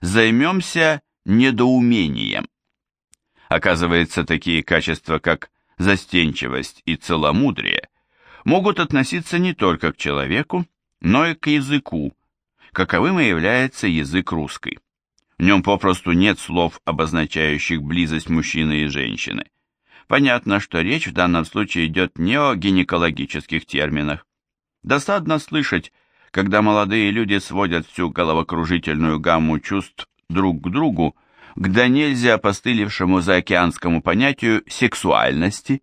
Займемся недоумением. Оказывается, такие качества, как застенчивость и целомудрие, могут относиться не только к человеку, но и к языку, каковым и является язык русский. В нем попросту нет слов, обозначающих близость мужчины и женщины. Понятно, что речь в данном случае идет не о гинекологических терминах. Досадно слышать, когда молодые люди сводят всю головокружительную гамму чувств друг к другу, к да нельзя опостылевшему заокеанскому понятию сексуальности,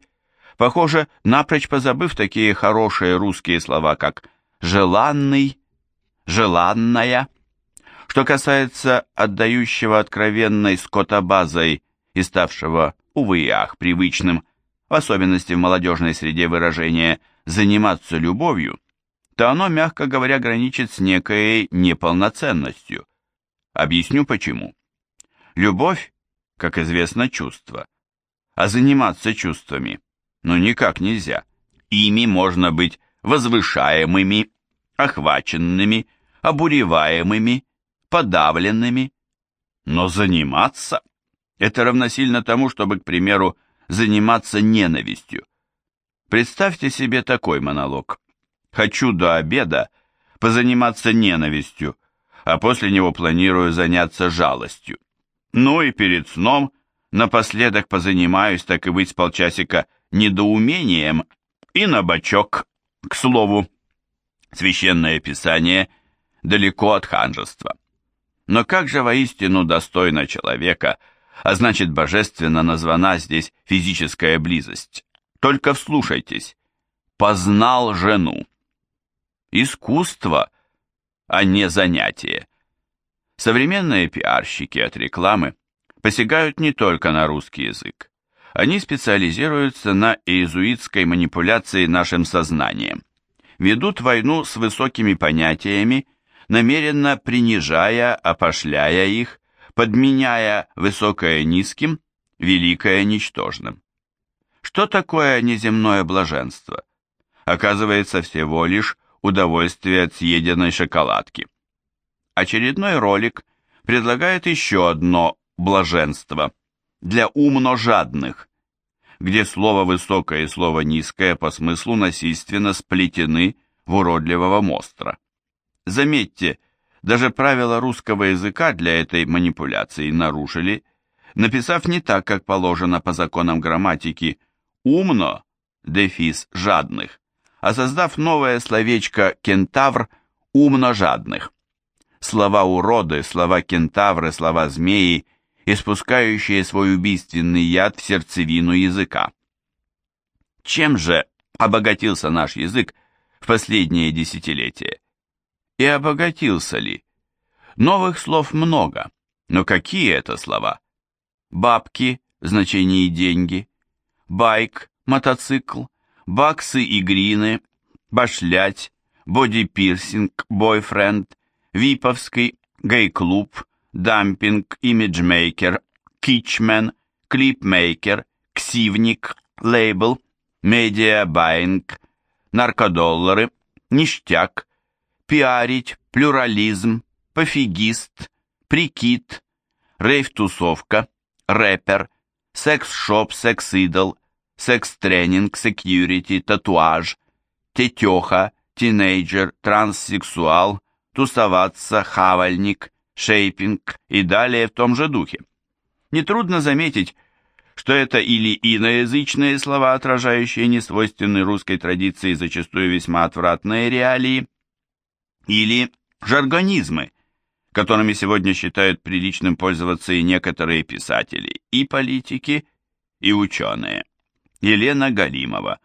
похоже, напрочь позабыв такие хорошие русские слова, как «желанный», «желанная». Что касается отдающего откровенной скотобазой и ставшего, увы и ах, привычным, в особенности в молодежной среде выражения «заниматься любовью», то оно, мягко говоря, граничит с некой неполноценностью. Объясню почему. Любовь, как известно, чувство. А заниматься чувствами, ну никак нельзя. Ими можно быть возвышаемыми, охваченными, обуреваемыми, подавленными. Но заниматься – это равносильно тому, чтобы, к примеру, заниматься ненавистью. Представьте себе такой монолог. Хочу до обеда позаниматься ненавистью, а после него планирую заняться жалостью. Ну и перед сном напоследок позанимаюсь, так и быть, с полчасика недоумением и на бочок, к слову. Священное Писание далеко от ханжества. Но как же воистину достойно человека, а значит божественно названа здесь физическая близость? Только вслушайтесь. Познал жену. Искусство, а не занятие. Современные пиарщики от рекламы посягают не только на русский язык. Они специализируются на иезуитской манипуляции нашим сознанием. Ведут войну с высокими понятиями намеренно принижая, опошляя их, подменяя высокое низким, великое ничтожным. Что такое неземное блаженство? Оказывается всего лишь удовольствие от съеденной шоколадки. Очередной ролик предлагает еще одно блаженство для умно жадных, где слово высокое и слово низкое по смыслу насильственно сплетены в уродливого монстра. Заметьте, даже правила русского языка для этой манипуляции нарушили, написав не так, как положено по законам грамматики «умно», дефис «жадных», а создав новое словечко «кентавр» «умно жадных». Слова уроды, слова кентавры, слова змеи, испускающие свой убийственный яд в сердцевину языка. Чем же обогатился наш язык в последние десятилетия? и обогатился ли. Новых слов много, но какие это слова? Бабки, значение деньги, байк, мотоцикл, баксы и грины, башлять, бодипирсинг, бойфренд, виповский, гей-клуб, дампинг, имиджмейкер, кичмен, клипмейкер, ксивник, лейбл, медиабайинг, наркодоллары, ништяк, пиарить, плюрализм, пофигист, прикид, рейв-тусовка, рэпер, секс-шоп, секс-идол, секс-тренинг, секьюрити, татуаж, тетеха, тинейджер, транссексуал, тусоваться, хавальник, шейпинг и далее в том же духе. Нетрудно заметить, что это или иноязычные слова, отражающие несвойственные русской традиции зачастую весьма отвратные реалии, или жаргонизмы, которыми сегодня считают приличным пользоваться и некоторые писатели, и политики, и ученые. Елена Галимова,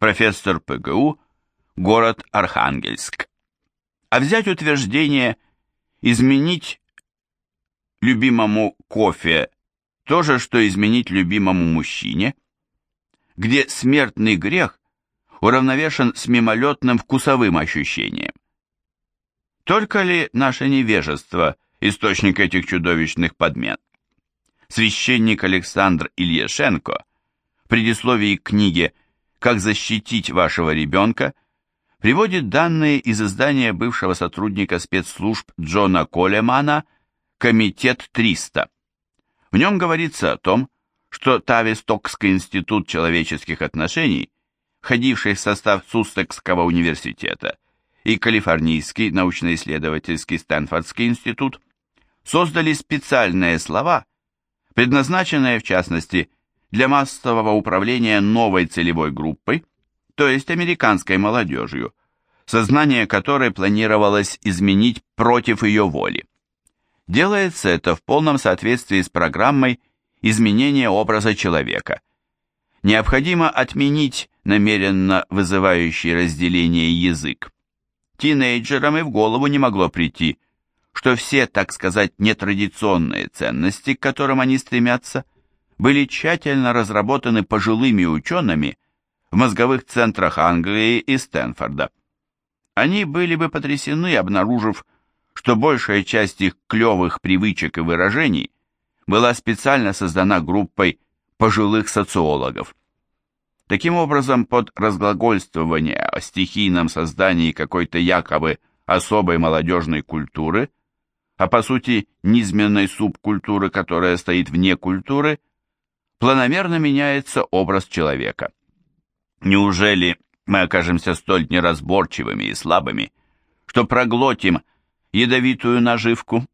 профессор ПГУ, город Архангельск. А взять утверждение «изменить любимому кофе» то же, что изменить любимому мужчине, где смертный грех уравновешен с мимолетным вкусовым ощущением. Только ли наше невежество – источник этих чудовищных подмен? Священник Александр Ильяшенко предисловии к книге «Как защитить вашего ребенка» приводит данные из издания бывшего сотрудника спецслужб Джона Колемана Комитет 300. В нем говорится о том, что Тавистокский институт человеческих отношений, входивший в состав Суссекского университета, и Калифорнийский научно-исследовательский Стэнфордский институт создали специальные слова, предназначенные в частности для массового управления новой целевой группой, то есть американской молодежью, сознание которой планировалось изменить против ее воли. Делается это в полном соответствии с программой изменения образа человека. Необходимо отменить намеренно вызывающий разделение язык. Тинейджерам и в голову не могло прийти, что все, так сказать, нетрадиционные ценности, к которым они стремятся, были тщательно разработаны пожилыми учеными в мозговых центрах Англии и Стэнфорда. Они были бы потрясены, обнаружив, что большая часть их клевых привычек и выражений была специально создана группой пожилых социологов. Таким образом, под разглагольствование о стихийном создании какой-то якобы особой молодежной культуры, а по сути низменной субкультуры, которая стоит вне культуры, планомерно меняется образ человека. Неужели мы окажемся столь неразборчивыми и слабыми, что проглотим ядовитую наживку